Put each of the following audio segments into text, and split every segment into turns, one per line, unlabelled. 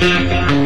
Música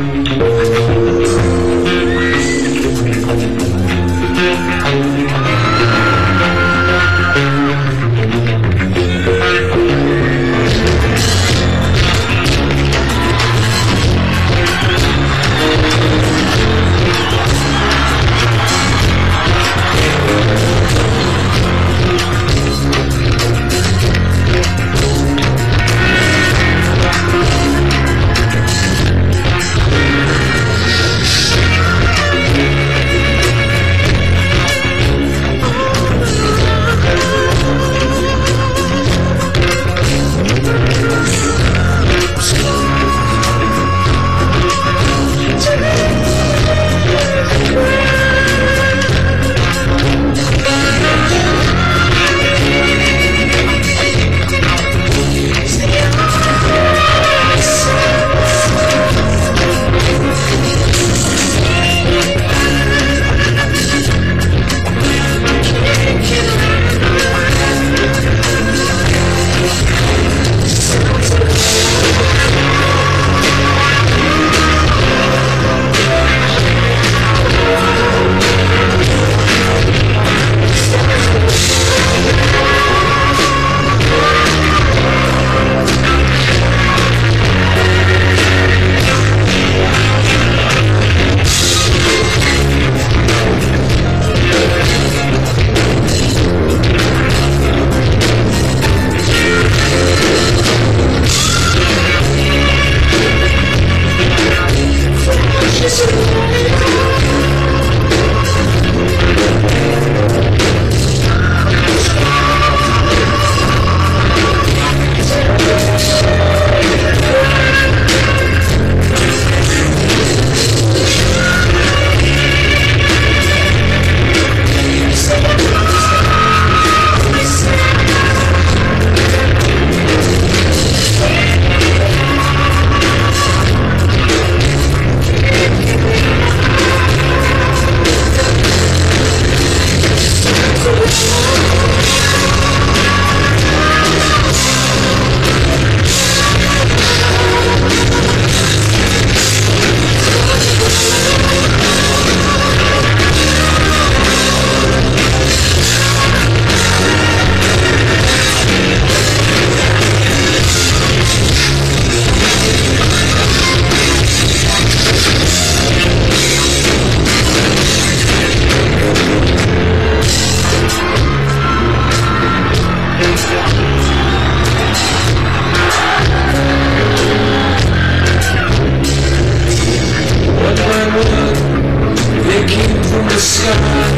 the sky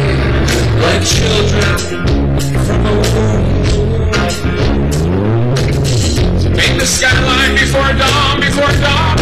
like children from a womb. to Paint the skyline before dawn, before dawn.